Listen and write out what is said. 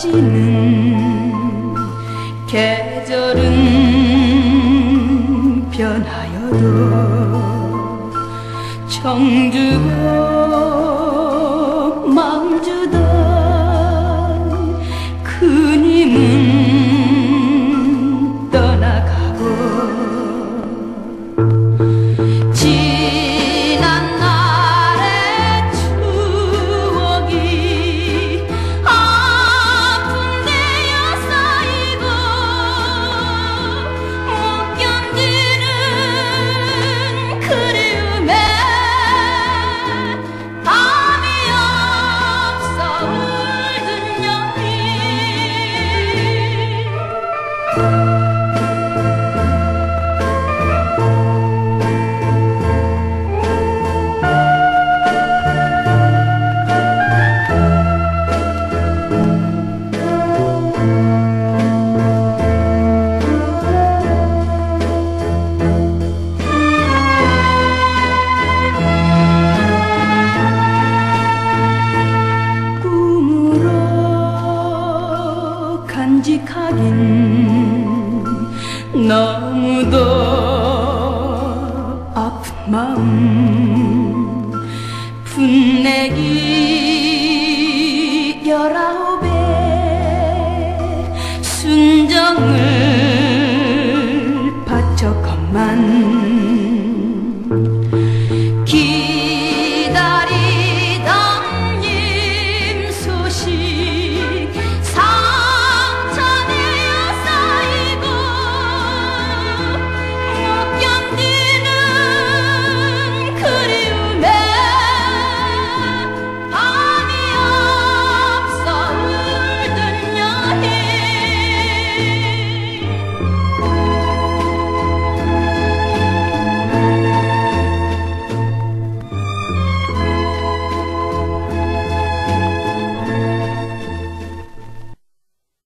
지는 계절은 변하여도 청주고 Kim 너무도 아픈 마음. 분내기